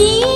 dia